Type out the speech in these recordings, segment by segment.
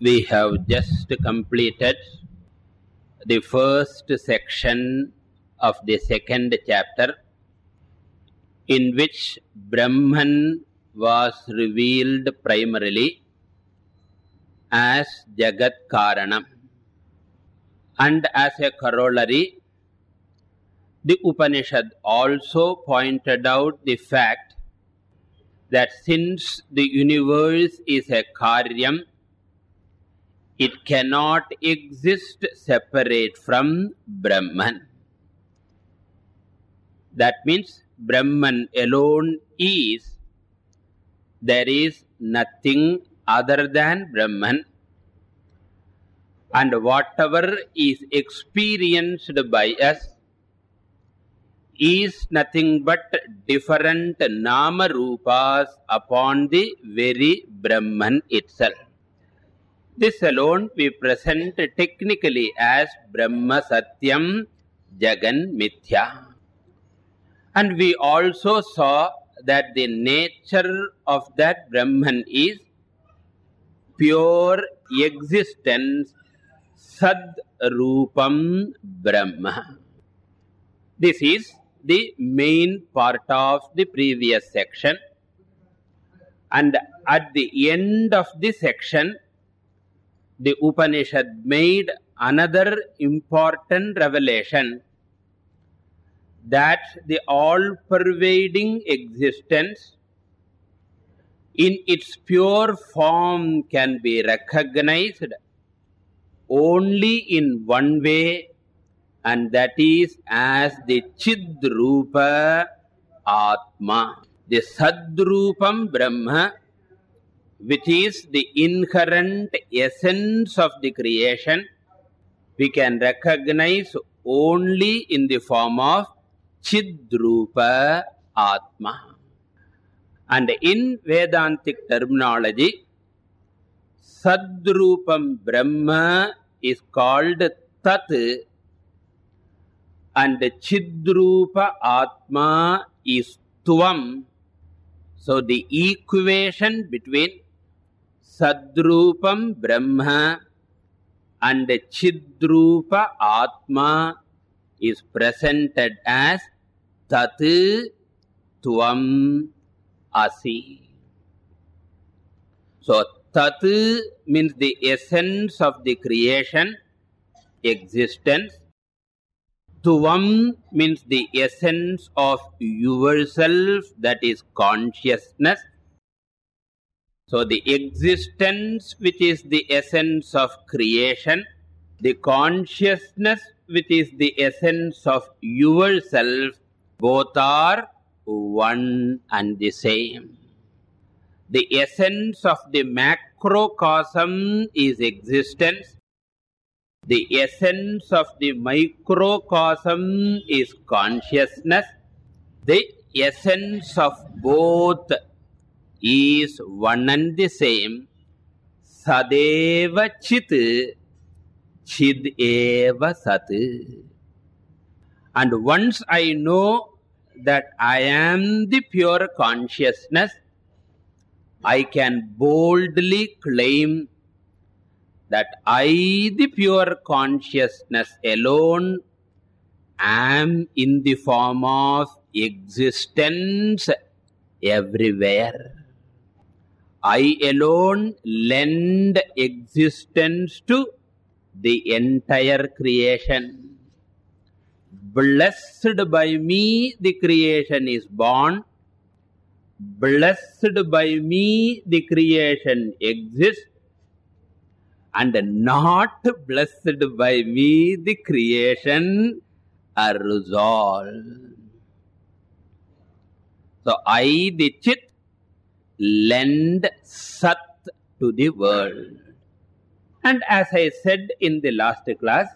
we have just completed the first section of the second chapter in which Brahman was revealed primarily as Jagat Karanam. And as a corollary, the Upanishad also pointed out the fact that since the universe is a karyam, it cannot exist separate from Brahman. That means Brahman alone is, there is nothing other than Brahman. And whatever is experienced by us is nothing but different nama rupas upon the very Brahman itself. This alone we present technically as Brahma Satyam Jagan Mithya. And we also saw that the nature of that Brahman is pure existence, Sad Rupam Brahma. This is the main part of the previous section. And at the end of the section, the Upanishad made another important revelation that the all-pervading existence in its pure form can be recognized only in one way and that is as the Chidrupa Atma. The Sadrupam Brahma which is the inherent essence of the creation, we can recognize only in the form of Chidrupa Atma. And in Vedantic terminology, Sadrupam Brahma is called Tat and Chidrupa Atma is Tvam. So the equation between Sadrupam Brahma and Chidrupa Atma is presented as Tat Tvam Asi. So Tat means the essence of the creation, existence. Tvam means the essence of yourself, that is consciousness. So the existence which is the essence of creation, the consciousness which is the essence of yourself, both are one and the same. The essence of the macrocosm is existence. The essence of the microcosm is consciousness. The essence of both is one and the same. Sadeva chit, chid eva sat. And once I know that I am the pure consciousness, I can boldly claim that I, the pure consciousness alone, am in the form of existence everywhere. I alone lend existence to the entire creation. Blessed by me, the creation is born. Blessed by me, the creation exists. And not blessed by me, the creation are resolved. So I, the chit, lend sat to the world. And as I said in the last class,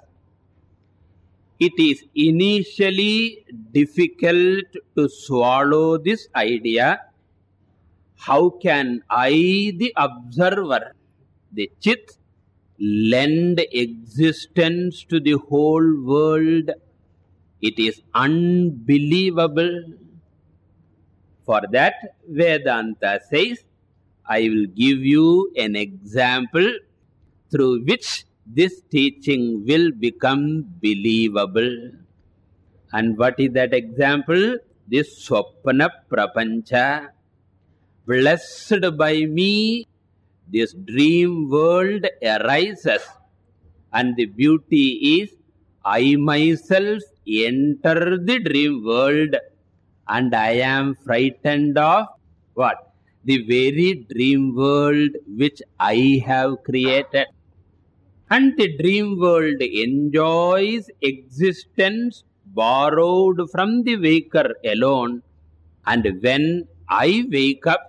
it is initially difficult to swallow this idea. How can I, the observer, the chit, lend existence to the whole world? It is unbelievable. For that, Vedanta says, I will give you an example through which this teaching will become believable. And what is that example? This Swapna Prapancha. Blessed by me, this dream world arises. And the beauty is, I myself enter the dream world and I am frightened of what? The very dream world which I have created. And the dream world enjoys existence borrowed from the waker alone. And when I wake up,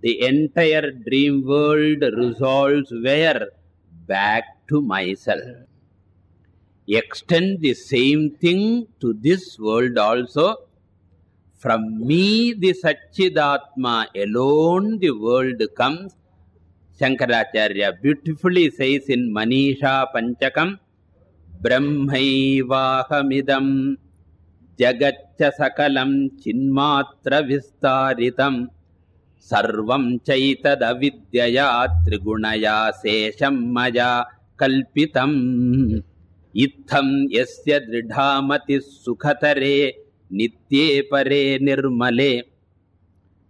the entire dream world resolves where? Back to myself. Extend the same thing to this world also. From me, the Satchidatma alone, the world comes. Shankaracharya beautifully says in Manisha Panchakam, ब्रह्मैवाहमिदं जगच्च सकलं चिन्मात्र विस्तारितं सर्वं चैतदविद्यया त्रिगुणया शेषं मया कल्पितम् इत्थं यस्य दृढामतिः सुखतरे नित्ये परे निर्मले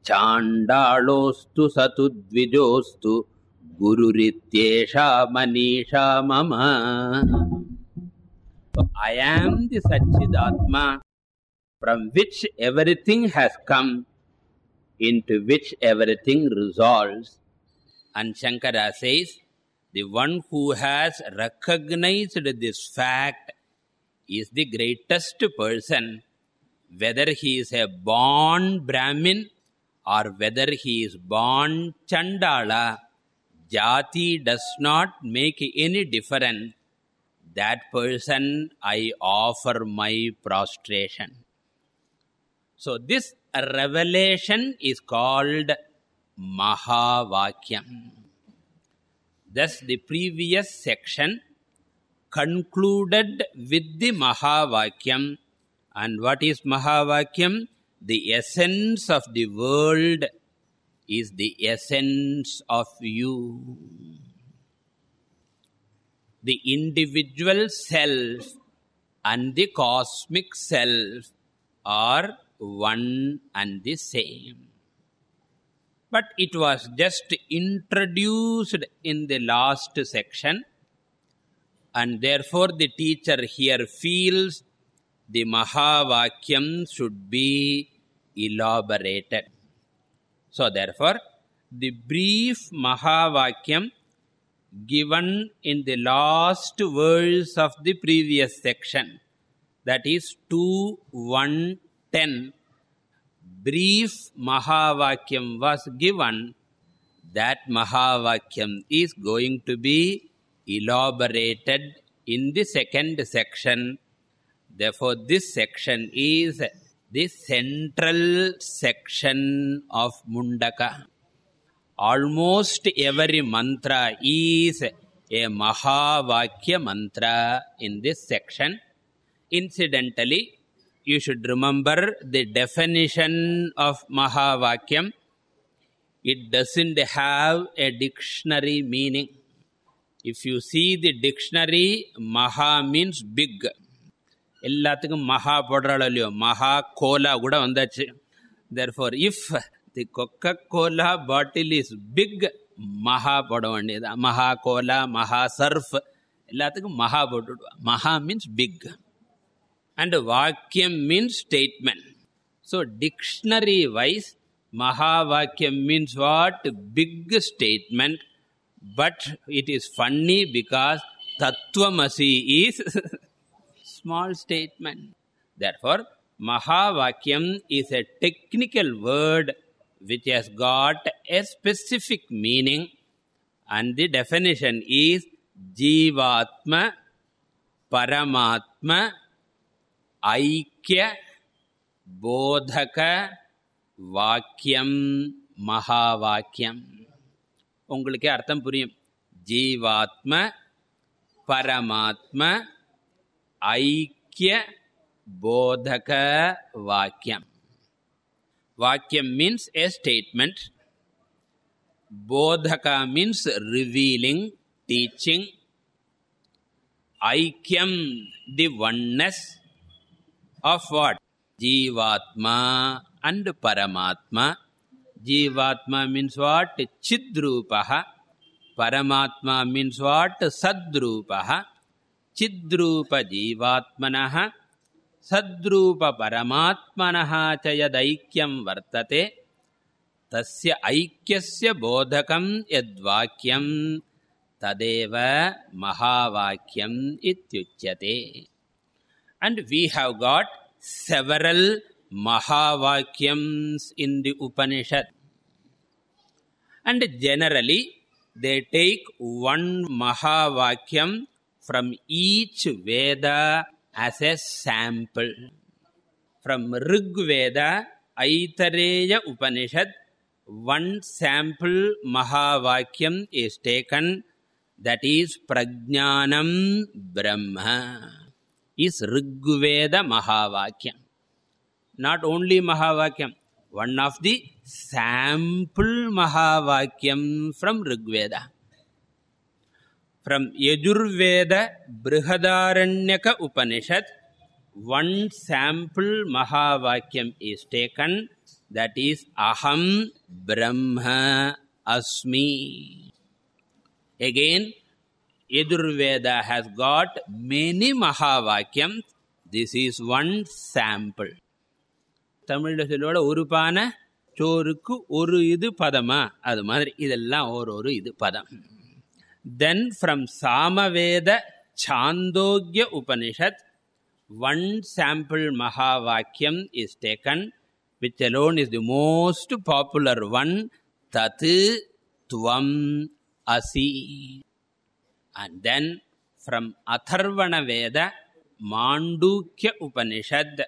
चाण्डालोऽस्तु स तु द्विजोऽस्तु गुरुरित्येषा मनीषा मम So I am the Satchidatma from which everything has come, into which everything resolves. And Shankara says, the one who has recognized this fact is the greatest person, whether he is a born Brahmin or whether he is born Chandala. Jati does not make any difference that person I offer my prostration. So, this revelation is called Mahavakyam. Thus, the previous section concluded with the Mahavakyam. And what is Mahavakyam? The essence of the world is the essence of you the individual self and the cosmic self are one and the same. But it was just introduced in the last section, and therefore the teacher here feels the Mahavakyam should be elaborated. So, therefore, the brief Mahavakyam given in the last verse of the previous section that is two 2110 brief mahavakyam was given that mahavakyam is going to be elaborated in the second section therefore this section is the central section of mundaka almost every mantra is a Mahavakya mantra in this section. Incidentally, you should remember the definition of Mahavakyam. It doesn't have a dictionary meaning. If you see the dictionary, Maha means big. எல்லாத்துக்கும் மகா போடுறாளோ இல்லையோ? மகா cola கூட வந்தாச்சு. There for if the coca cola bottle is big மகா போட வேண்டியது மகா கோலா மகா சர்ஃப் எல்லாத்துக்கும் மகா போட்டுடுவா. மகா மீன்ஸ் பிக் அண்ட் வாக்கியம் means statement so dictionary wise மகா வாக்கியம் means what big statement but it is funny because தத்துவமசி is small statement therefore mahavakyam is a technical word which has got a specific meaning and the definition is jivatma paramatma aikya bodhaka vakyam mahavakyam உங்களுக்கே அர்த்தம் புரியும் ஜீவாத்ம பரமாத்ம ऐक्य बोधक वाक्यम् वाक्यम् मीन्स् ए स्टेटमेंट बोधक मीन्स् रिवीलिङ्ग् टीचिङ्ग् ऐक्यम् दि वन्नेस् आफ् वाट् जीवात्मा अंड परमात्मा जीवात्मा मीन वाट् चिद्रूपः परमात्मा मीन्स् वाट् सद्रूपः sadrupa paramatmanah च यदैक्यं वर्तते तस्य ऐक्यस्य बोधकं यद्वाक्यं तदेव महावाक्यम् इत्युच्यते। We have got several mahavakyams in the upanishad. And generally they take one mahavakyam from each veda as a sample. From rig veda aitareya upanishad one sample mahavakyam is taken that is prajnanam brahma is Rig Veda mahavakyam. Not only mahavakyam one of the sample mahavakyam from rigveda from yajurveda brihadaranyaka upanishad one sample mahavakyam is taken that is aham brahma asmi again yajurveda has got many mahavakyams this is one sample தமிழ்ல சொல்லுவோட ஒரு பானை சோறுக்கு ஒரு இது பதமா அது மாதிரி இதெல்லாம் ஒரு ஒரு இது பதம் Then from Samaveda Chandogya Upanishad, one sample Mahavakyam is taken, which alone is the most popular one, Tat Tvam Asi. And then from Atharvana Veda, Mandukya Upanishad,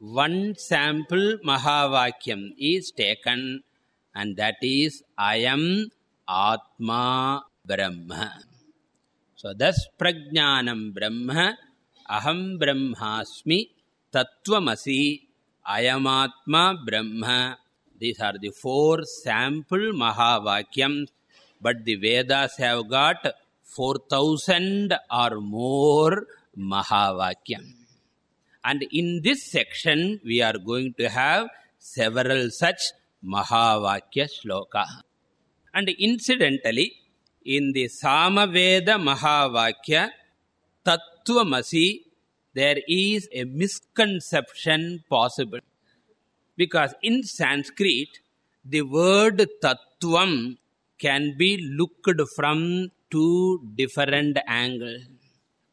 one sample Mahavakyam is taken, and that is Ayam Atma ब्रह्म। सो दस् प्रज्ञानं ब्रह्म अहं ब्रह्मास्मि तत्त्वमसि अयमात्मा ब्रह्म these are the four sample महावाक्यं but the Vedas have got four thousand or more महावाक्यम् and in this section we are going to have several such महावाक्यश्लोकाः and incidentally in the samaveda mahavakya tattvamasi there is a misconception possible. Because in sanskrit the word tattvam can be looked from two different angles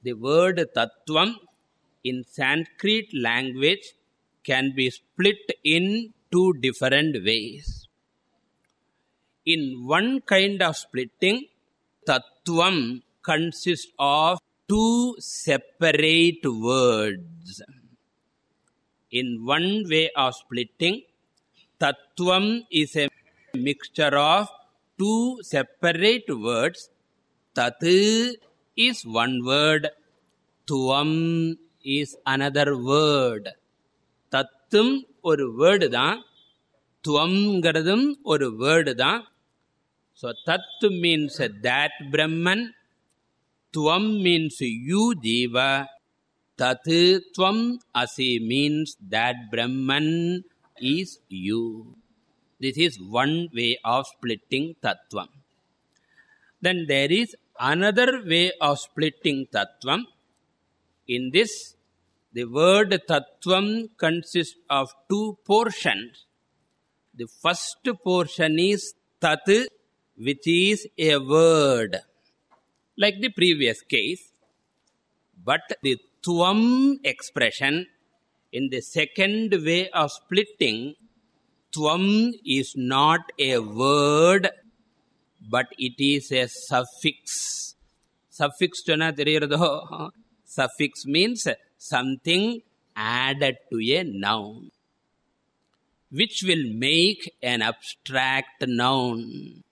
the word tattvam in sanskrit language can be split in two different ways. In one kind of splitting tattvam consists of two separate words in one way of splitting tattvam is a mixture of two separate words tat is one word tuvam is another word தத்தும் ஒரு word தான் துவம்ங்கிறதும் ஒரு word தான் So Tat means that Brahman, Tvam means you Deva, Tat Tvam Asi means that Brahman is you. This is one way of splitting Tattvam. Then there is another way of splitting Tattvam. In this, the word Tattvam consists of two portions. The first portion is Tat which is a word, like the previous case. But the tvam expression in the second way of splitting, tvam is not a word, but it is a suffix. Suffix to Suffix means something added to a noun, which will make an abstract noun.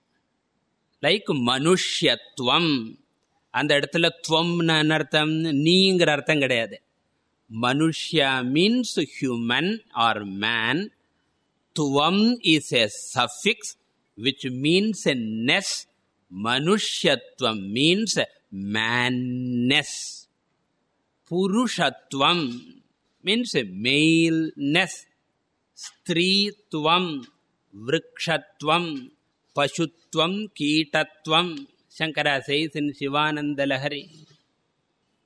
Like மனுஷத்துவம் அந்த இடத்துல துவம்னு அர்த்தம்? நீங்கிற அர்த்தம் கிடையாது. மனுஷ்யா means human or man துவம் is a suffix which means a ness மனுஷத்துவம் means manness புருஷத்துவம் மீன்ஸ் மெயில்னெஸ் ஸ்திரீத்துவம் விரக்ஷத்துவம் Pashutvam, Kitatvam. Shankara says in Shivananda Lahari.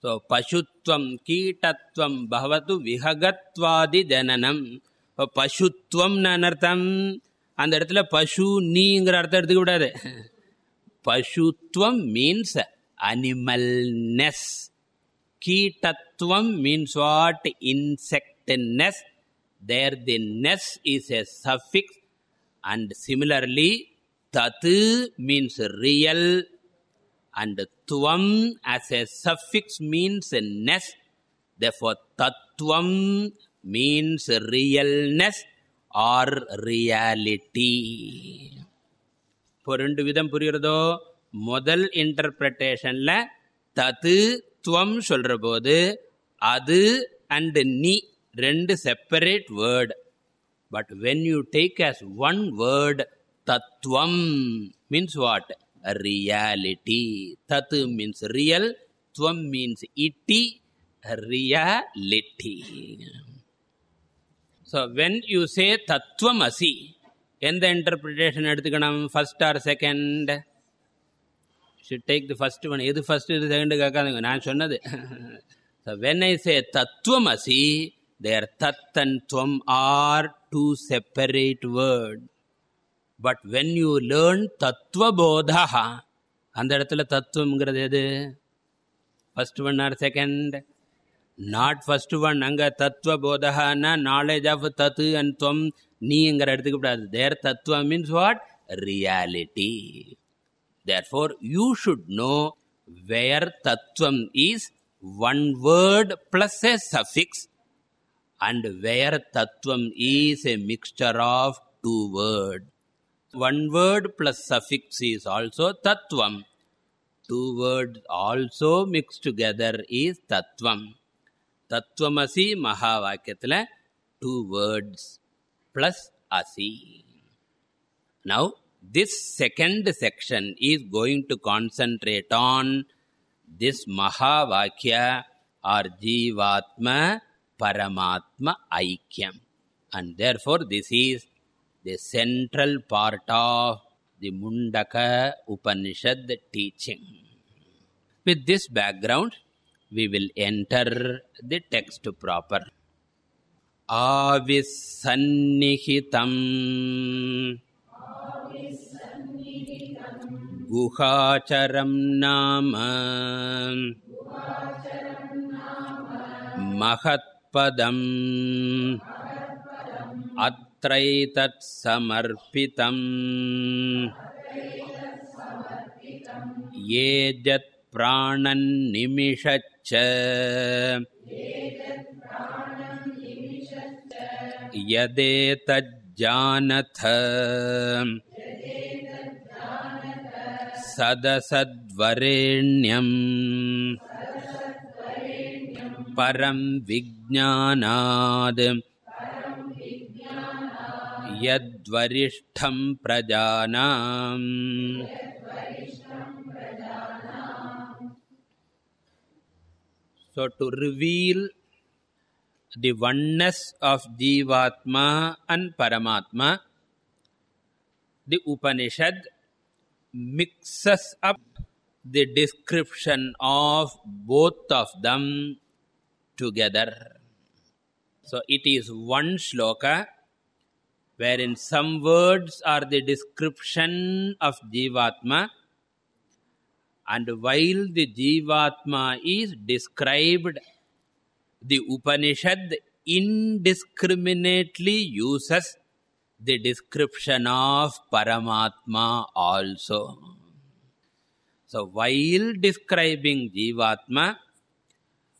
So, Pashutvam, Kitatvam, Bhavatu Vihagatwadi Jananam. இப்போ பசுத்வம் அர்த்தம் அந்த இடத்துல பசு நீங்கிற அர்த்தம் எடுத்துக்க கூடாது பசுத்வம் means animalness கீட்டத்துவம் means what insectness there the ness is a suffix and similarly தத்து means real and tvam as a suffix means ness therefore tattvam means realness or reality. இப்போ ரெண்டு விதம் புரியுறதோ முதல் இன்டர்பிரட்டேஷன்ல தது துவம் சொல்ற போது அது அண்ட் நீ ரெண்டு separate word but when you take as one word தத்துவம் மீன்ஸ் வாட் ரியாலிட்டி தத்து மீன்ஸ் ரியல் துவம் means ity reality so when you say தத்துவம் அசி எந்த இன்டர்பிரிட்டேஷன் எடுத்துக்கணும்? First or second should take the first one எது ஃபர்ஸ்ட் இது second கேட்காதுங்க. நான் சொன்னது. ஸோ வென் ஐ சே தத்துவம் அசி தேர் தத் அண்ட் துவம் are two separate word but when you learn தத்துவபோதா அந்த இடத்துல தத்துவம்ங்கிறது எது first one or second not first one அங்கே தத்துவபோதகான்னா நாலேஜ் ஆஃப் தத்து அண்ட் துவம் நீங்கிற இடத்துக்கு கூடாது தேர் தத்துவ means what reality there four you should know where தத்துவம் is one word plus a suffix and where தத்துவம் is a mixture of two word one word plus suffix is also tattvam two words also mixed together is tattvam tatvamasi mahavakyathila two words plus asi now this second section is going to concentrate on this mahavakya or jivatma paramatma aikyam and therefore this is the central part of the Mundaka Upanishad teaching. With this background, we will enter the text proper. Avisannihitam गुहाचरं नाम महत्पदम् अत्रैतत्समर्पितम् ये जत्प्राणन्निमिषच्च यदेतज्जानथ। सदसद्वरेण्यम्। परं विज्ञानाद् यद्वरिष्ठं प्रजानाम् So to reveal the oneness of Jivatma and Paramatma, the Upanishad mixes up the description of both of them together. So it is one shloka wherein some words are the description of Jivatma and while the Jivatma is described, the Upanishad indiscriminately uses the description of Paramatma also. So while describing Jivatma,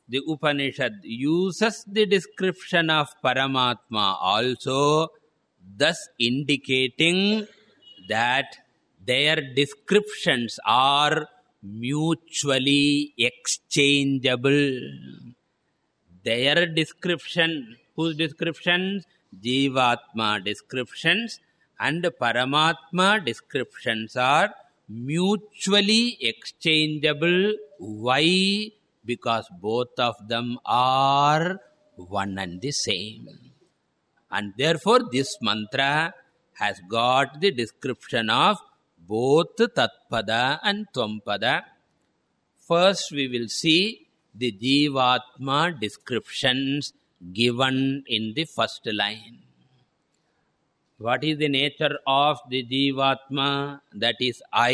the Upanishad uses the description of Paramatma also, thus indicating that their descriptions are mutually exchangeable. Their description, whose descriptions? Jivatma descriptions and Paramatma descriptions are mutually exchangeable. Why? Because both of them are one and the same. And therefore, this mantra has got the description of both Tatpada and Tvampada. First, we will see the Jivatma descriptions given in the first line. What is the nature of the Jivatma? That is I.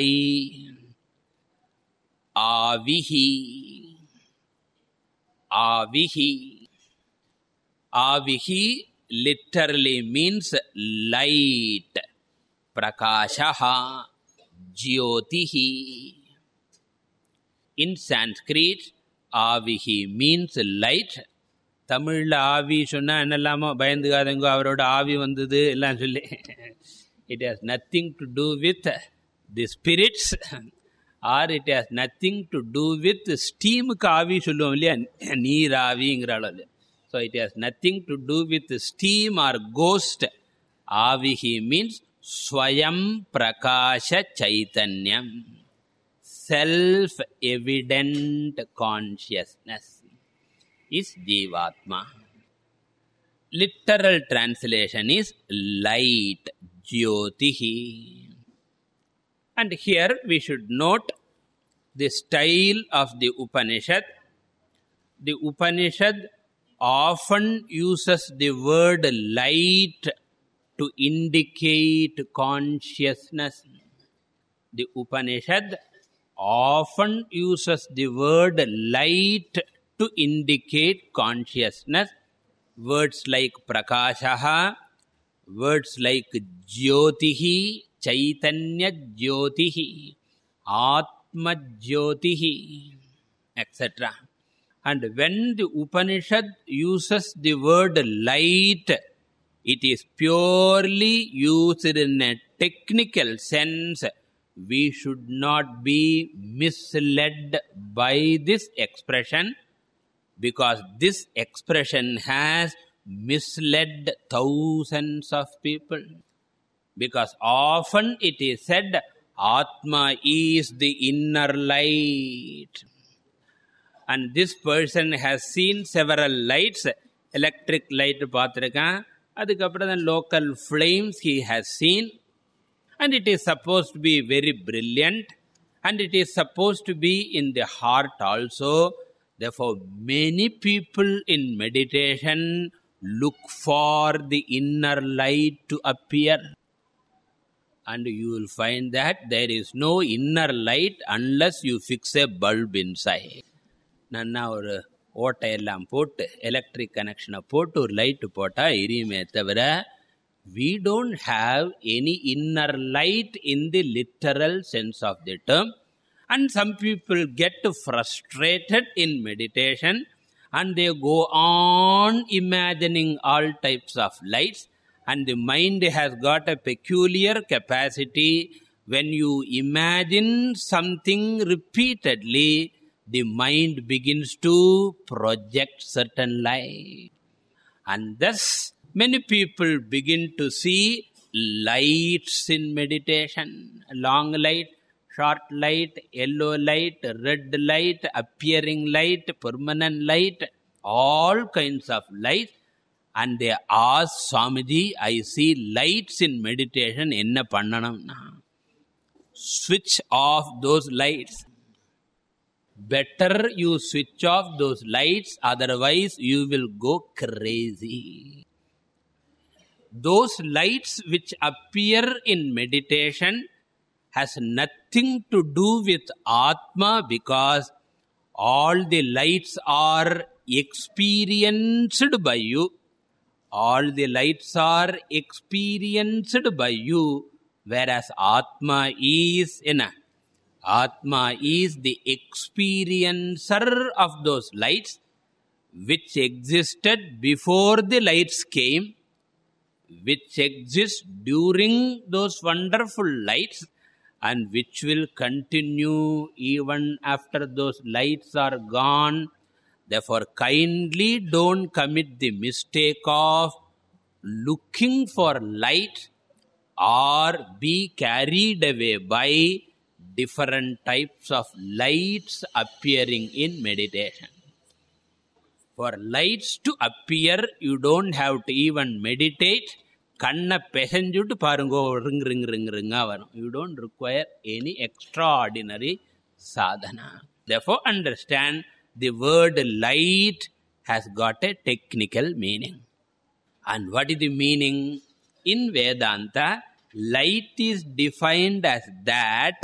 Avihi. Avihi. Avihi literally means light. Prakashaha. Jyotihi. In Sanskrit, Avihi means light தமிழில் ஆவி சொன்னால் என்னெல்லாமோ பயந்துக்காதங்கோ அவரோட ஆவி வந்தது எல்லாம் சொல்லி it has nothing to do with the spirits or it has nothing to do with ஸ்டீமுக்கு ஆவி சொல்லுவோம் இல்லையா நீர் ஆவிங்கிற அளவு So it has nothing to do with steam or ghost. Avihi means Swayam Prakasha Chaitanyam. Self-evident consciousness is Jivatma. Literal translation is light, Jyotihi. And here we should note the style of the Upanishad. The Upanishad often uses the word light to indicate consciousness. The Upanishad often uses the word light to indicate consciousness. Words like prakashaha, words like jyotihi, chaitanya jyotihi, atma jyotihi, etc. And when the Upanishad uses the word light, it is purely used in a technical sense. We should not be misled by this expression because this expression has misled thousands of people. Because often it is said, Atma is the inner light And this person has seen several lights, electric light பார்த்துருக்கான் அதுக்கப்புறம் தான் local flames he has seen and it is supposed to be very brilliant and it is supposed to be in the heart also Therefore, many people in meditation look for the inner light to appear. And you will find that there is no inner light unless you fix a bulb inside. நன்னா ஒரு ஓட்டையெல்லாம் போட்டு electric கனெக்ஷனை போட்டு ஒரு light போட்டால் எரியுமே தவிர we don't have any inner light in the literal sense of the term and some people get frustrated in meditation and they go on imagining all types of lights and the mind has got a peculiar capacity when you imagine something repeatedly the mind begins to project certain light and thus many people begin to see lights in meditation long light short light, yellow light, red light, appearing light, permanent light, all kinds of light. And they ask Swamiji, I see lights in meditation, enna pannanamna. Switch off those lights. Better you switch off those lights, otherwise you will go crazy. Those lights which appear in meditation has nothing to do with Atma because all the lights are experienced by you. All the lights are experienced by you, whereas Atma is in a Atma is the experiencer of those lights which existed before the lights came, which exists during those wonderful lights, and which will continue even after those lights are gone. Therefore, kindly don't commit the mistake of looking for light or be carried away by different types of lights appearing in meditation. For lights to appear, you don't have to even meditate. கண்ணை பெசஞ்சுட்டு பாருங்கோ ring ring ring ரிங்காக வரும் you don't require any extraordinary Sadhana therefore understand the word light has got a technical meaning and what is the meaning in vedanta light is defined as that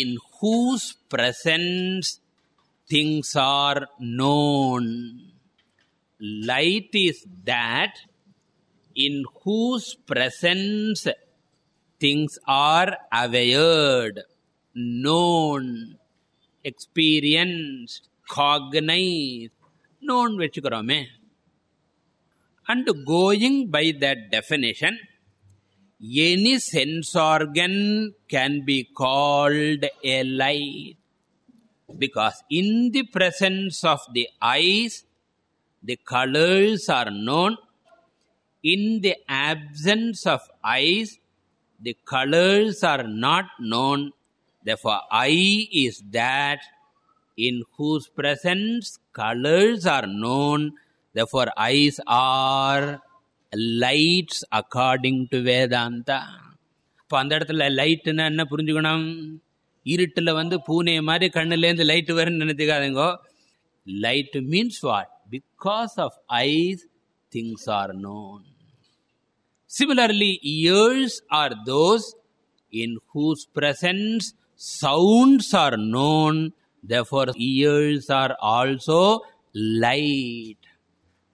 in whose presence things are known light is that in whose presence things are awared known experienced cognized known வச்சுக்கிறோமே and going by that definition any sense organ can be called a light. Because in the presence of the eyes the colors are known. In the absence of eyes the colors are not known. Therefore eye is that in whose presence colors are known. Therefore eyes are lights according to Vedanta இப்போ அந்த இடத்துல லைட்டுன்னா என்ன புரிஞ்சுக்கணும் இருட்டில் வந்து பூனை மாதிரி கண்ணுலேருந்து லைட்டு வரும்னு நினைச்சுக்காதுங்கோ light means what because of eyes things are known similarly ears are those in whose presence sounds are known therefore ears are also light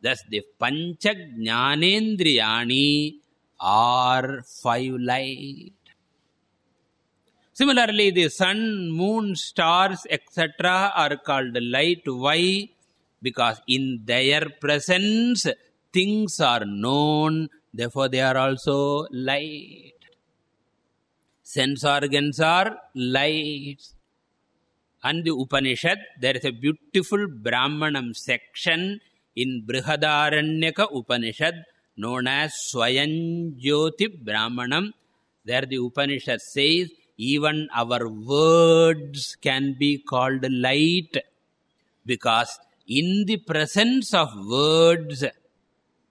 Thus, the Pancha Jnanendriyani are five light. Similarly, the sun, moon, stars, etc. are called light. Why? Because in their presence, things are known. Therefore, they are also light. Sense organs are lights. And the Upanishad, there is a beautiful Brahmanam section in Brihadaranyaka Upanishad known as Swayanjyoti Brahmanam. There the Upanishad says, even our words can be called light because in the presence of words,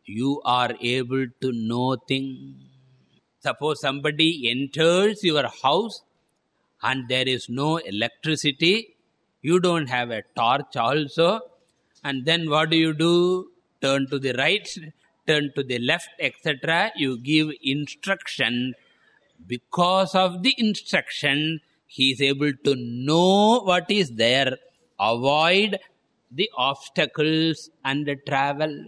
you are able to know things. Suppose somebody enters your house and there is no electricity, you don't have a torch also, and then what do you do? Turn to the right, turn to the left, etc. You give instruction. Because of the instruction, he is able to know what is there, avoid the obstacles and the travel.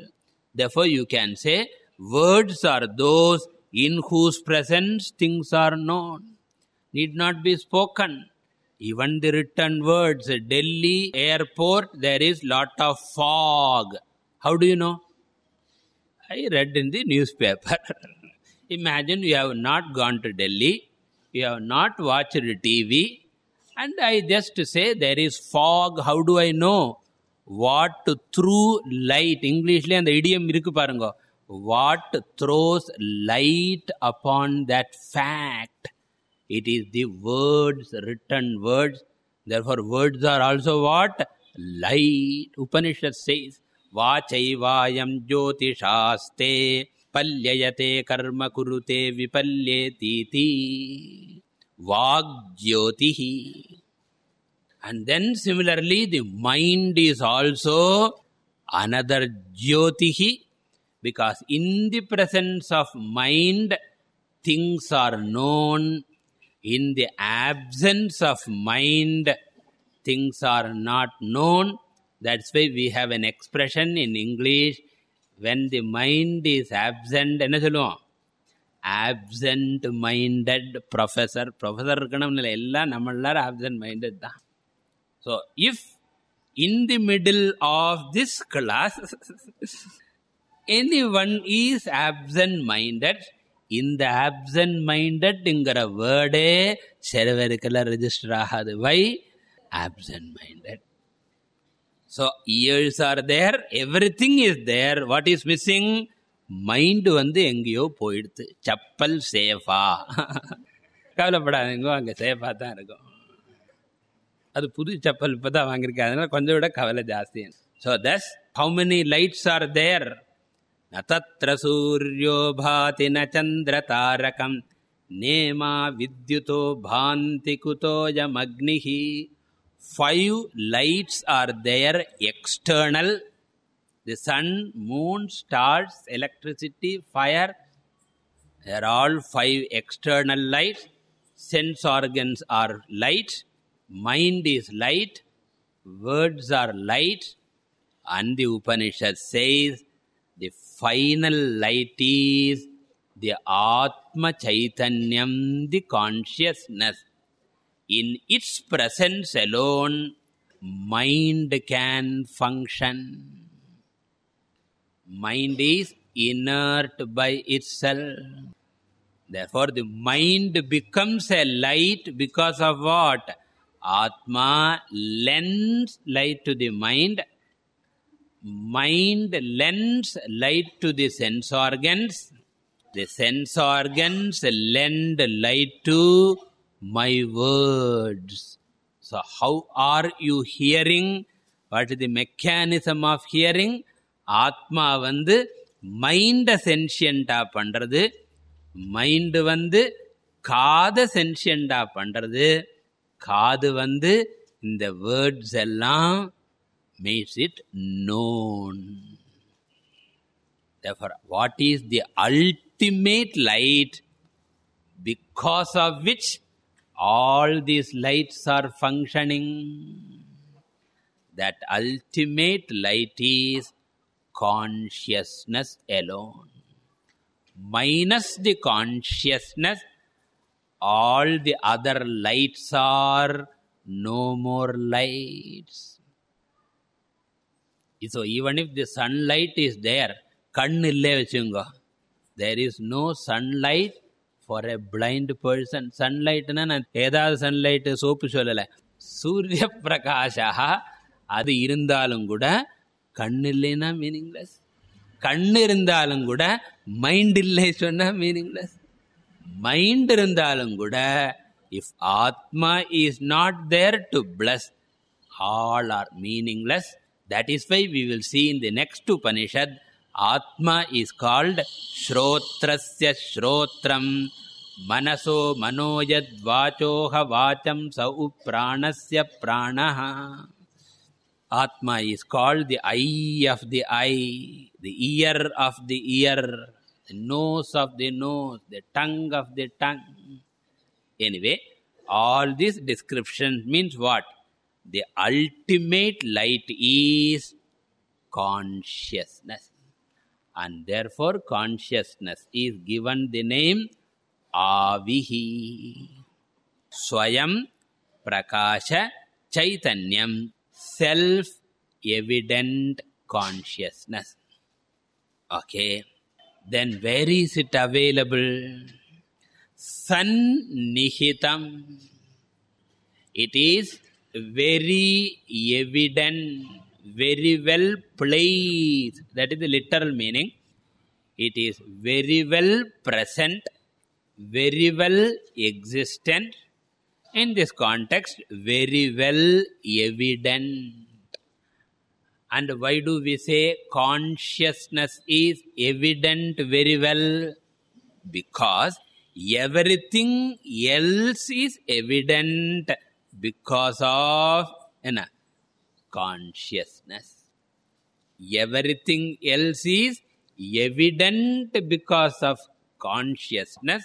Therefore, you can say, words are those in whose presence things are known. Need not be spoken. Even the written words, Delhi airport, there is lot of fog. How do you know? I read in the newspaper. Imagine you have not gone to Delhi, you have not watched TV, and I just say there is fog. How do I know? What through light, இங்கிலீஷ்லேயே அந்த இடியம் இருக்கு பாருங்க what throws light upon that fact It is the words written words. Therefore words are also what? Light. Upanishad says vachayvayam jyotishaste palyayate karma kurute vipalyetiti vag jyotihi. And then similarly the mind is also another jyotihi. Because in the presence of mind things are known in the absence of mind things are not known that's why we have an expression in english when the mind is absent என்ன சொல்லுவோம் absent minded professor professor இருக்கணும்னு இல்லை எல்லாம் நம்ம எல்லாரும் absent minded தான் so if in the middle of this class anyone is absent minded இந்த absent மைண்டட்ங்கிற வேர்டே சில பேருக்கெல்லாம் ரெஜிஸ்டர் ஆகாது. Why absent minded so ears are there everything is there what is missing mind வந்து எங்கேயோ போயிடுது. செப்பல் சேஃபா. கவலைப்படாதீங்க அங்கே சேஃபாக தான் இருக்கும். அது புது செப்பல் இப்போ தான் வாங்கியிருக்கேன். அதனால கொஞ்சம் விட கவலை ஜாஸ்தி so thus how many lights are there न तत्र सूर्यो भाति न चन्द्रतारकम् नेमा विद्युतो भान्ति कुतोऽयमग्निः five lights are there external the sun moon stars electricity fire they are all five external lights sense organs are light mind is light words are light and the upanishad says the final light is the Atma Chaitanyam, the consciousness. In its presence alone, mind can function. Mind is inert by itself. Therefore, the mind becomes a light because of what? Atma lends light to the mind. Mind lends light to the sense organs. The sense organs lend light to my words. So, how are you hearing? What is the mechanism of hearing? ஆத்மா வந்து மைண்டை சென்ஷியண்டாக பண்ணுறது mind வந்து காதை சென்ஷியண்டாக பண்ணுறது காது வந்து இந்த வேர்ட்ஸ் எல்லாம் makes it known. Therefore, what is the ultimate light because of which all these lights are functioning? That ultimate light is consciousness alone. Minus the consciousness, all the other lights are no more lights. So even if the sunlight is there கண் இல்லை வச்சுங்கோ. There is no sunlight for a blind person சன்லைட்னா நான் ஏதாவது sunlight soap சொல்லலை. சூரிய பிரகாஷா அது இருந்தாலும் கூட கண் இல்லைன்னா மீனிங்லெஸ் கண் இருந்தாலும் கூட மைண்ட் இல்லை சொன்னால் மீனிங்லெஸ் மைண்ட் இருந்தாலும் கூட இஃப் ஆத்மா is not there to bless all are meaningless That is why we will see in the next Upanishad, Atma is called Shrotrasya Shrotram, Manaso Manoyad Vachoha Vacham Sau Pranasya Pranaha. Atma is called the eye of the eye, the ear of the ear, the nose of the nose, the tongue of the tongue. Anyway, all this description means what? The ultimate light is consciousness. And therefore, consciousness is given the name Avihi. Swayam Prakasha Chaitanyam self evident consciousness. Okay, then where is it available? Sannihitam. It is very evident, very well placed. That is the literal meaning. It is very well present, very well existent. In this context, very well evident. And why do we say consciousness is evident very well? Because everything else is evident because of know, consciousness. Everything else is evident because of consciousness.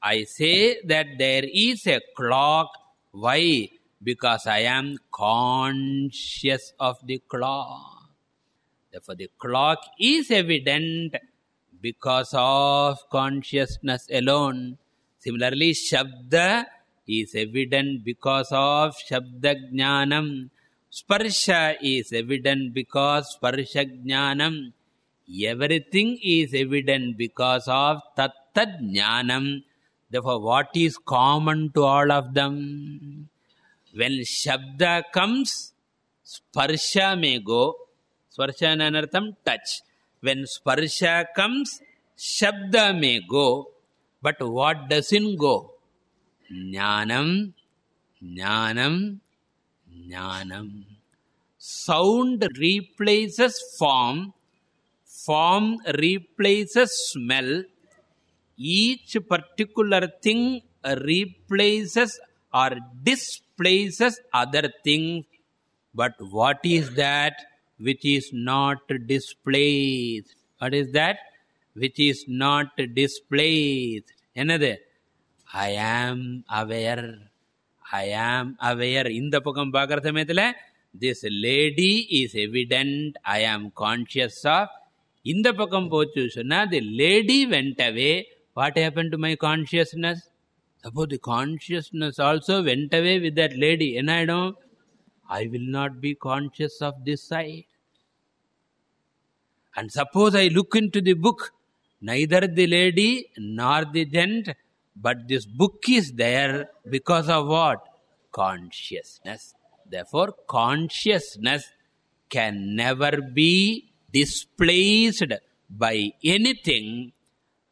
I say that there is a clock. Why? Because I am conscious of the clock. Therefore, the clock is evident because of consciousness alone. Similarly, Shabda is evident because of Shabda Jnanam. Sparsha is evident because Sparsha. Everything is evident because of Tatta Jnanam. Therefore, what is common to all of them? When Shabda comes, Sparsha may go. Sparsha anartham touch. When Sparsha comes, Shabda may go. But what doesn't go? jnanam jnanam jnanam sound replaces form form replaces smell each particular thing replaces or displaces other things but what is that which is not displaced what is that which is not displaced என்னது ஐ ஆம் aware ஐ ஆம் aware இந்த பக்கம் பார்க்குற சமயத்தில் this lady is evident I am conscious of இந்த பக்கம் போச்சு சொன்னால் the lady went away what happen to my consciousness suppose the consciousness also went away with that lady என்ன ஆகிடும் I will not be conscious of this side and suppose I look into the book neither the lady nor the gent but this book is there because of what? Consciousness. Therefore, consciousness can never be displaced by anything,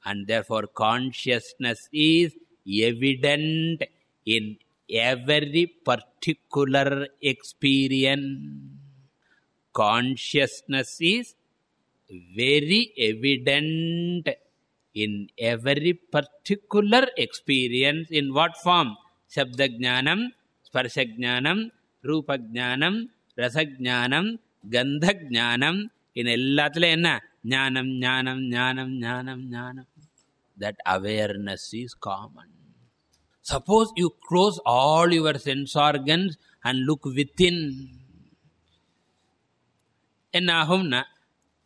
and therefore, consciousness is evident in every particular experience. Consciousness is very evident in every particular experience. In what form? Shabdajnanam, Sparshajnanam, Rupajnanam, Rasajnanam, Gandhajnanam. In எல்லாத்துல என்ன ஞானம் ஞானம் ஞானம் ஞானம் ஞானம் that awareness is common suppose you close all your sense organs and look within என்ன ஆகும்னா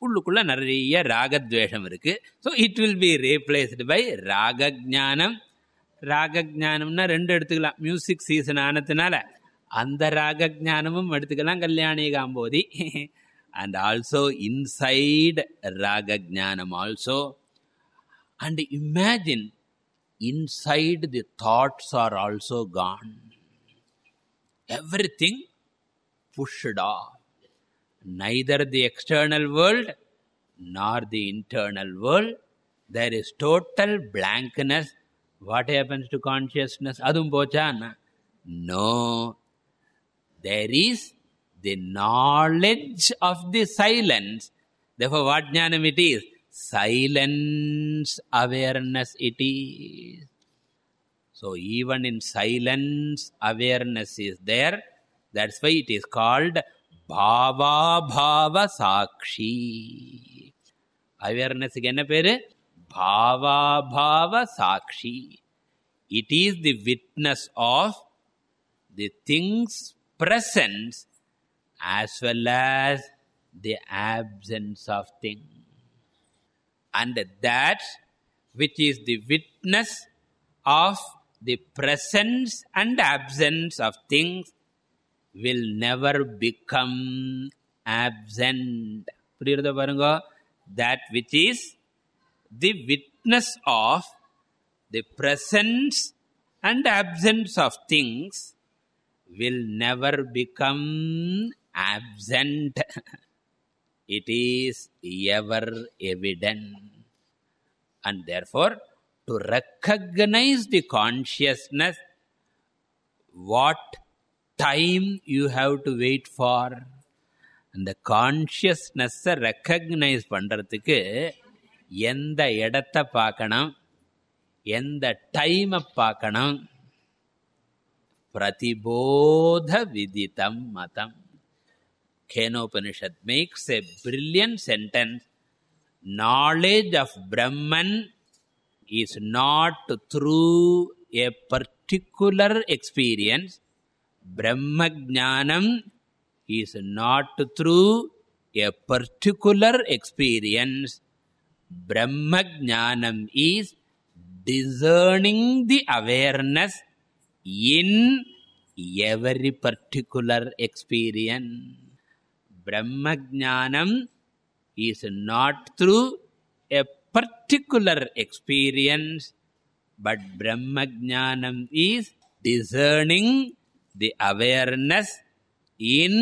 உள்ளுக்குள்ள நிறைய ராகத்வேஷம் இருக்கு. So it will be replaced by ராகஜானம். ராகஜானம்னா ரெண்டு எடுத்துக்கலாம். மியூசிக் சீசன் ஆனதுனால அந்த ராகஜானமும் எடுத்துக்கலாம். Kalyani Kambhoji. And also inside ராகஜானம் also and imagine inside the thoughts are also gone. Everything off. Neither the external world nor the internal world. There is total blankness. What happens to consciousness? Adum? No. There is the knowledge of the silence. Therefore, what jnanam it is? silence awareness it is so even in silence awareness is there that's why it is called bhava bhava sakshi awareness க்கு என்ன பேரு bhava bhava sakshi it is the witness of the things presence as well as the absence of things and that which is the witness of the presence and absence of things will never become absent புரியுறத பாருங்க that which is the witness of the presence and absence of things will never become absent it is ever evident. And therefore, to recognize the consciousness, what time you have to wait for அந்த கான்ஷியஸ்னஸ்ஸை recognise பண்ணுறதுக்கு எந்த இடத்த பார்க்கணும் எந்த டைமை பார்க்கணும் பிரதிபோத விதித்தம் மதம் Kenopanishad makes a brilliant sentence knowledge of Brahman is not through a particular experience Brahmajnanam is not through a particular experience. Brahmajnanam is discerning the awareness in every particular experience. Brahmajnanam is not through a particular experience, but Brahmajnanam is discerning the awareness in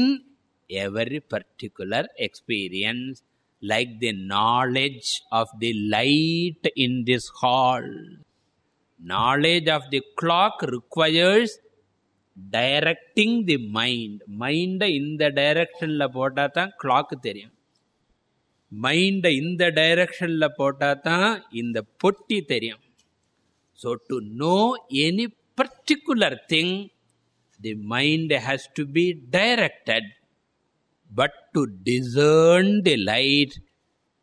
every particular experience, like the knowledge of the light in this hall. knowledge of the clock requires directing the mind mind இந்த டைரக்ஷன்ல போட்டா தான் clock தெரியும் மைண்டை இந்த டைரக்ஷன்ல போட்டா தான் இந்த பொட்டி தெரியும் so to know any particular thing the mind has to be directed but to discern the light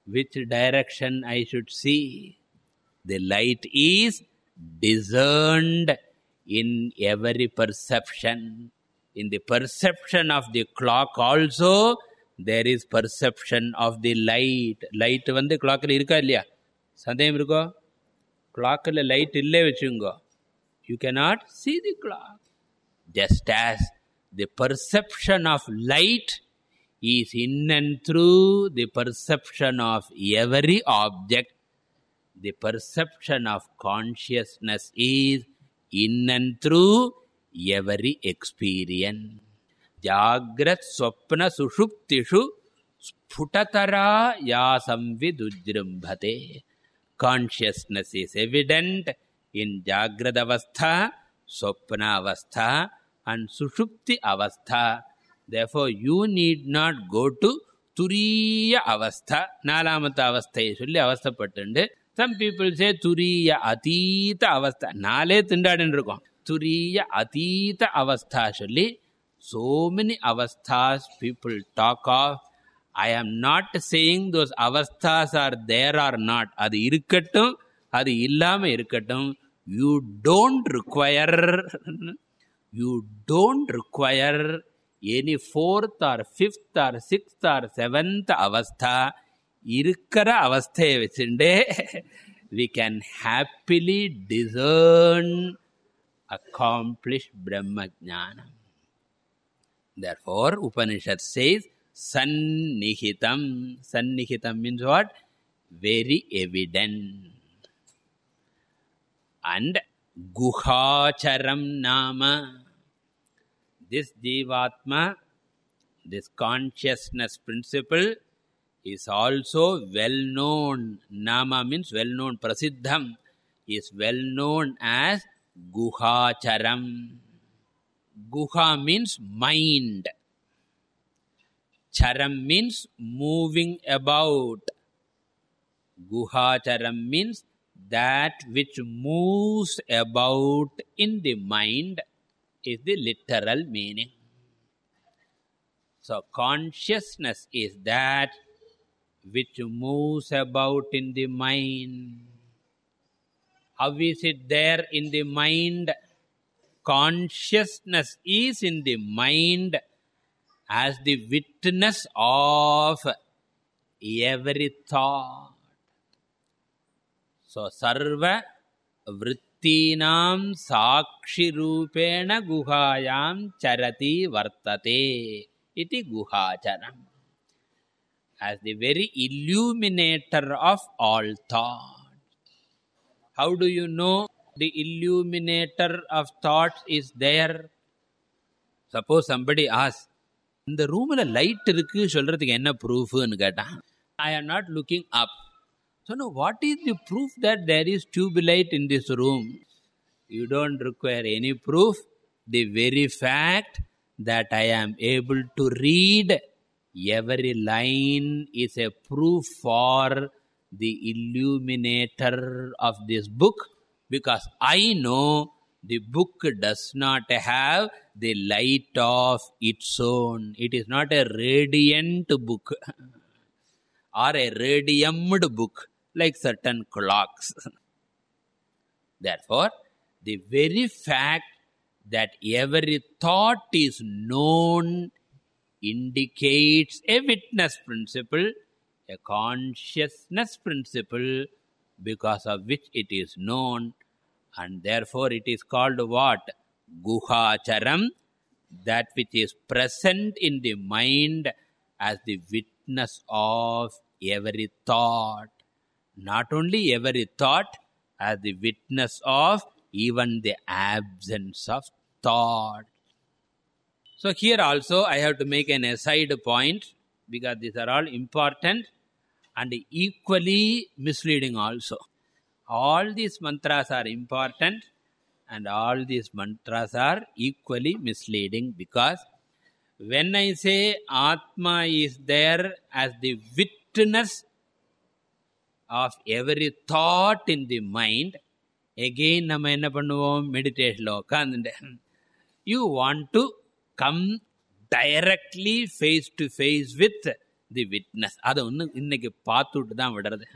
which direction I should see. The light is discerned in every perception. In the perception of the clock also, there is perception of the light. Light வந்து clockல இருக்கா இல்லையா சந்தேகம் இருக்கோ clockல light இல்லை வச்சுங்கோ you cannot see the clock. Just as the perception of light is in and through the perception of every object. The perception of consciousness is in and through every experience. Jagrat Swapna Sushuptishu Yasam Vidujrimbhate. Consciousness is evident in Jagrad Avastha, Swapna Avastha, and Sushupti Avastha. therefore you need not go to துரிய அவஸ்தா நாலாமத்த அவஸ்தையை சொல்லி அவஸ்தப்பட்டு some people say துரிய அதீத அவஸ்தா நாலே திண்டாடின்னு இருக்கோம் துரிய அதீத அவஸ்தா சொல்லி so many avasthas people talk of i am not saying those avasthas are there or not அது இருக்கட்டும் அது இல்லாம இருக்கட்டும் you don't require you don't require any fourth or fifth or sixth or seventh அவஸ்தா இருக்கிற அவஸ்தையை வச்சுட்டே we can happily discern accomplish பிரம்ம ஜானம் therefore upanishad says sannihitam sannihitam means what very evident and guhacharam nama. This jivatma this consciousness principle is also well known. Nama means well known prasiddham. Is well known as guhacharam. Guha means mind. Charam means moving about. Guhacharam means that which moves about in the mind is the literal meaning. So, consciousness is that which moves about in the mind. How is it there in the mind? Consciousness is in the mind as the witness of every thought. So சர்வ விற்பீனாம் சாட்சி ரூபேண குஹாயாம் சரதி வர்த்ததே இது குஹாச்சரம் as the very illuminator of all thought how do you know the illuminator of thoughts is there? Suppose somebody room இந்த ரூமில் லைட் இருக்கு சொல்றதுக்கு என்ன ப்ரூஃப்னு கேட்டான் I am not looking up So now what is the proof that there is tube light in this room? You don't require any proof. The very fact that I am able to read every line is a proof for the illuminator of this book because I know the book does not have the light of its own. It is not a radiant book or a radiumed book like certain clocks. Therefore, the very fact that every thought is known indicates a witness principle, a consciousness principle, because of which it is known, and therefore it is called what? Guhacharam, that which is present in the mind as the witness of every thought not only every thought as the witness of even the absence of thought. So here also I have to make an aside point because these are all important and equally misleading also. all these mantras are important and all these mantras are equally misleading because when I say Atma is there as the witness of every thought in the mind again நம்ம என்ன பண்ணுவோம்? மெடிடேஷனில் உட்காந்துட்டு you want to come directly face to face with the witness அதை ஒன்று இன்னைக்கு பார்த்துட்டு தான் விடுறது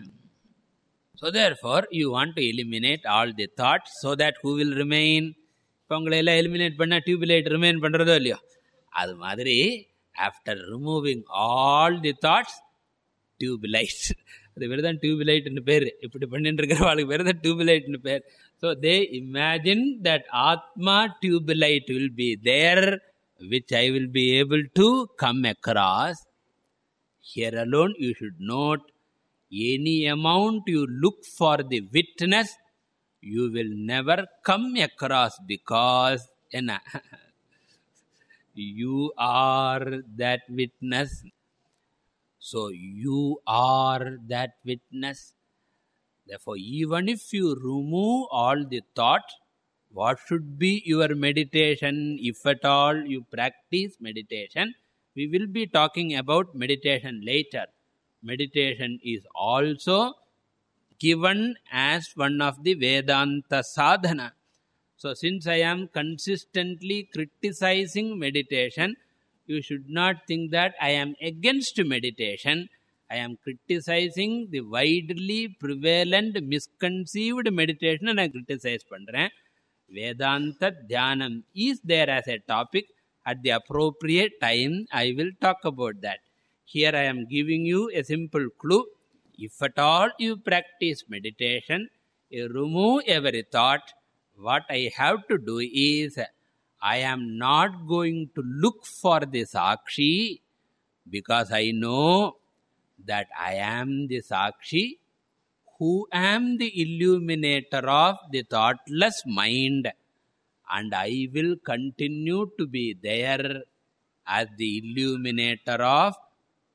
so therefore you want to eliminate all the thoughts so that who will remain இப்போ உங்களை எல்லாம் எலிமினேட் பண்ணால் டியூப்லைட் ரிமைன் பண்ணுறதோ இல்லையோ? அது மாதிரி after removing all the thoughts tubelight அது பேர் தான் டியூப்லைட்னு பேர். இப்படி பண்ணிட்டு இருக்கிறவாளுக்கு பேர் தான் டியூப்லைட்னு பேர். ஸோ தே இமேஜின் தட் ஆத்மா tubelight will be there which I will be able to come across here alone you should not any amount you look for the witness you will never come across because என்ன? You are that witness. So you are that witness. Therefore, even if you remove all the thought, what should be your meditation if at all you practice meditation we will be talking about meditation later meditation is also given as one of the vedanta sadhana so since i am consistently criticizing meditation you should not think that I am against meditation. I am criticizing the widely prevalent misconceived meditation and I criticize Pandra. Vedanta Dhyanam is there as a topic. At the appropriate time, I will talk about that. Here I am giving you a simple clue. If at all you practice meditation, you remove every thought. What I have to do is I am not going to look for the Sakshi because I know that I am the Sakshi who am the illuminator of the thoughtless mind and I will continue to be there as the illuminator of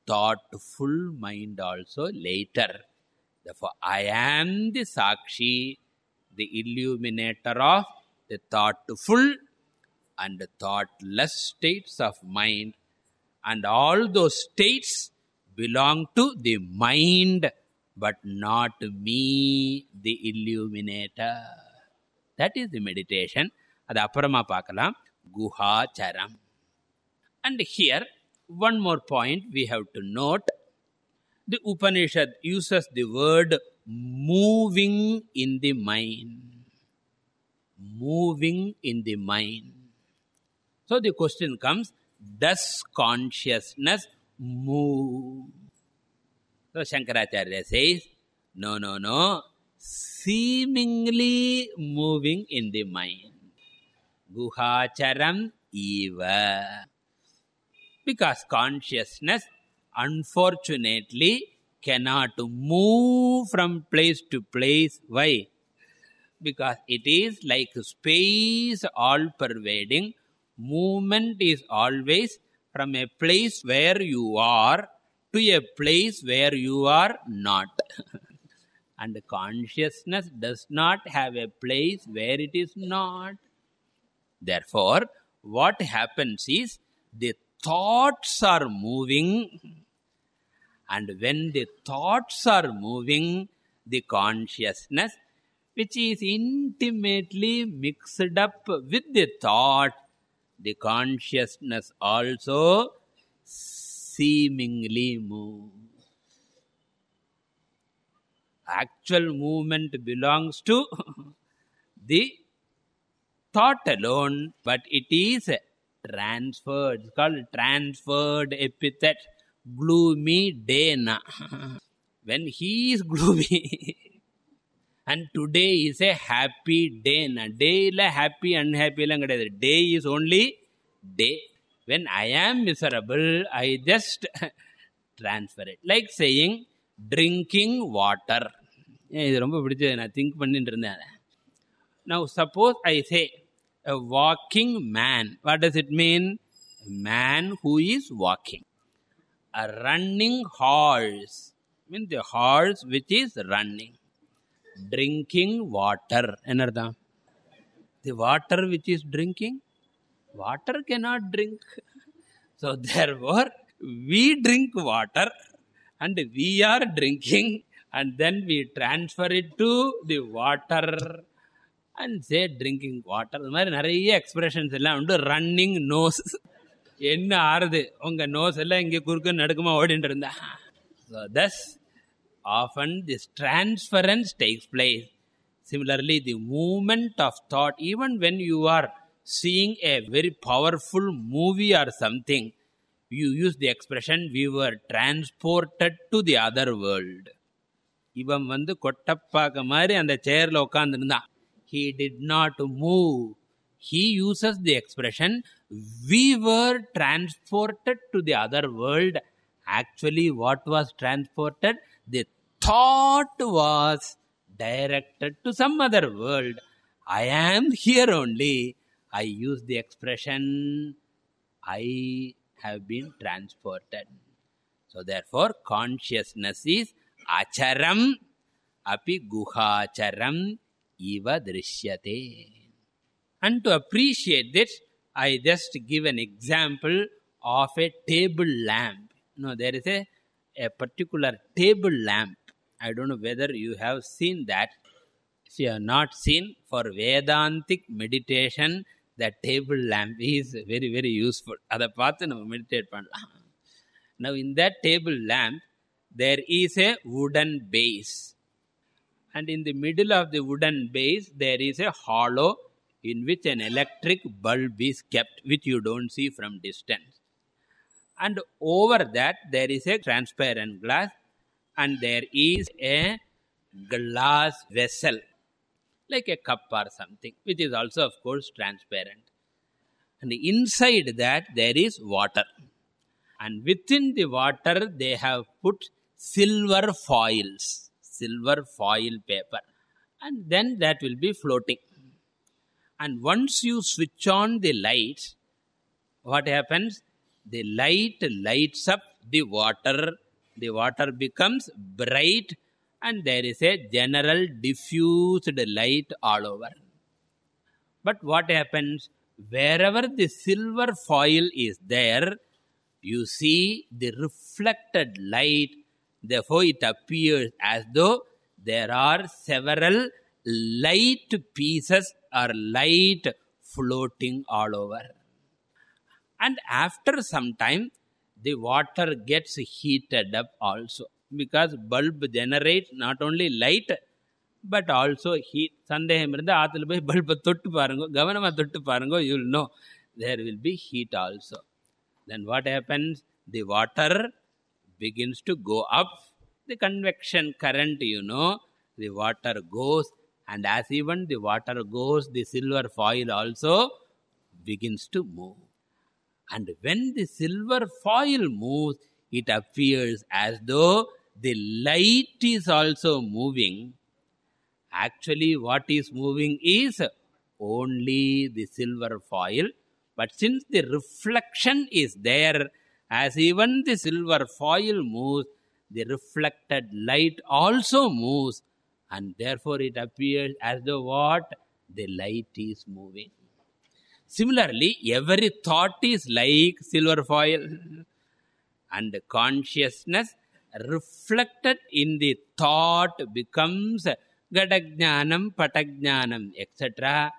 thoughtful mind also later. Therefore, I am the Sakshi, the illuminator of the thoughtful and thoughtless states of mind and all those states belong to the mind but not me, the illuminator. That is the meditation. அது அப்புறமா பார்க்கலாம் குஹாச்சரம் and here one more point we have to note the upanishad uses the word moving in the mind moving in the mind so the question comes does consciousness move so Shankaracharya says, no, no, no, seemingly moving in the mind. Guhacharam eva. Because consciousness, unfortunately, cannot move from place to place. Why? Because it is like space all pervading. Movement is always from a place where you are to a place where you are not. and consciousness does not have a place where it is not. Therefore, what happens is the thoughts are moving, and when the thoughts are moving, the consciousness, which is intimately mixed up with the thought, the consciousness also seemingly move. Actual movement belongs to the thought alone, but it is transferred. It's called transferred epithet. Gloomy Dana. when he is gloomy, and today is a happy day. Day is happy, unhappy. Day is only day. When I am miserable, I just transfer it. Like saying, drinking water. இது ரொம்ப பிடிச்சது நான் think பண்ணிட்டு இருந்தேன் Now, suppose I say, a walking man. What does it mean? A man who is walking. A running horse. Means the drinking water என்ன the water which is drinking water cannot drink so there where we drink water and we are drinking and then we transfer it to the water and say drinking water இது மாதிரி நிறைய expressions எல்லாம் உண்டு. Running nose என்ன ஆறுது? உங்கள் nose எல்லாம் இங்கே குறுக்கு நடுக்குமா ஓடிட்டு இருந்தா. So thus often this transference takes place. Similarly, the movement of thought, even when you are seeing a very powerful movie or something, you use the expression, we were transported to the other world. இவன் வந்து கொட்டப்பாக்க மாதிரி அந்த சேர்ல உட்காந்துருந்தான் he did not move he uses the expression we were transported to the other world actually what was transported the thought was directed to some other world. I am here only. I use the expression i have been transported. So therefore consciousness is acharam api guhacharam iva drishyate. And to appreciate this i just give an example of a table lamp. No there is a a particular table lamp i don't know whether you have seen that if you have not seen for vedantic meditation the table lamp is very very useful அதை பார்த்து நம்ம meditate பண்ணலாம் now in that table lamp there is a wooden base and in the middle of the wooden base there is a hollow in which an electric bulb is kept which you don't see from distance and over that there is a transparent glass and there is a glass vessel like a cup or something which is also of course transparent. And inside that there is water. And within the water they have put silver foils silver foil paper. And then that will be floating. And once you switch on the light what happens? The light lights up the water the water becomes bright and there is a general diffused light all over. But what happens? Wherever the silver foil is there you see the reflected light. Therefore it appears as though there are several light pieces or light floating all over. And after some time the water gets heated up also because bulb generates not only light but also heat சந்தேகம் இருந்து ஆத்துல போய் பல்பை தொட்டு பாருங்க கவனமா தொட்டு பாருங்க you will know there will be heat also then what happens the water begins to go up the convection current you know the water goes and as even the water goes the silver foil also begins to move and when the silver foil moves it appears as though the light is also moving. Actually what is moving is only the silver foil. But since the reflection is there as even the silver foil moves the reflected light also moves. And therefore it appears as though what? The light is moving Similarly, every thought is like silver foil and consciousness reflected in the thought becomes gadagnanam, patagnanam, etc.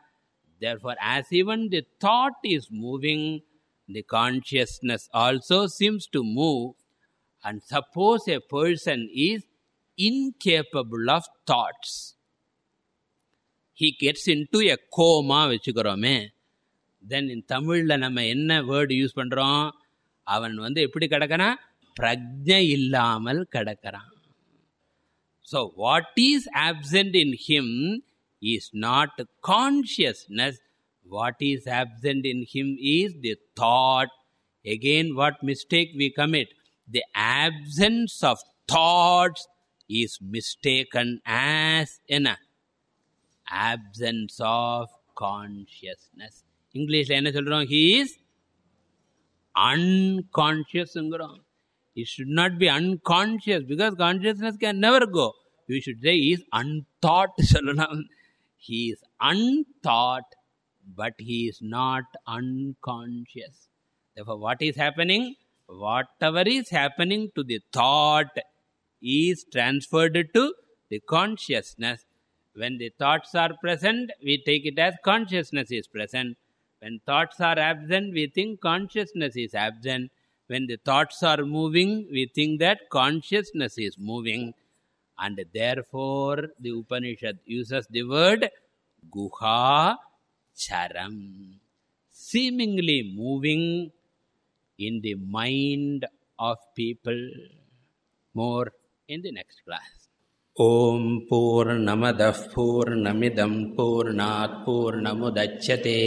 Therefore, as even the thought is moving, the consciousness also seems to move. And suppose a person is incapable of thoughts. He gets into a coma, vechikkurome. தென் இன் தமிழில் நம்ம என்ன word use பண்ணுறோம் அவன் வந்து எப்படி கிடக்கிறான் பிரஜை இல்லாமல் கிடக்கிறான் so what is absent in him is not consciousness what is absent in him is the thought again what mistake we commit the absence of thoughts is mistaken as in a absence of consciousness இங்கிலீஷ்ல என்ன சொல்றோம் he is unconscious ங்கிறோம் it should not be unconscious because consciousness can never go You should say he is unthought. சொல்லலாம். He is unthought, but he is not unconscious. Therefore, what is happening? Whatever is happening to the thought is transferred to the consciousness. When the thoughts are present, we take it as consciousness is present. When thoughts are absent, we think consciousness is absent. When the thoughts are moving, we think that consciousness is moving. And therefore, the Upanishad uses the word guha charam, seemingly moving in the mind of people. More in the next class. ॐ पूर्णमदः पूर्णमिदं पूर्णात् पूर्णमुदच्यते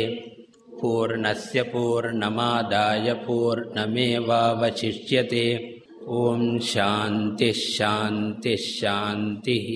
पूर्णस्य पूर्णमादाय पूर्णमेवावशिष्यते। ॐ शान्तिः शान्तिः शान्तिः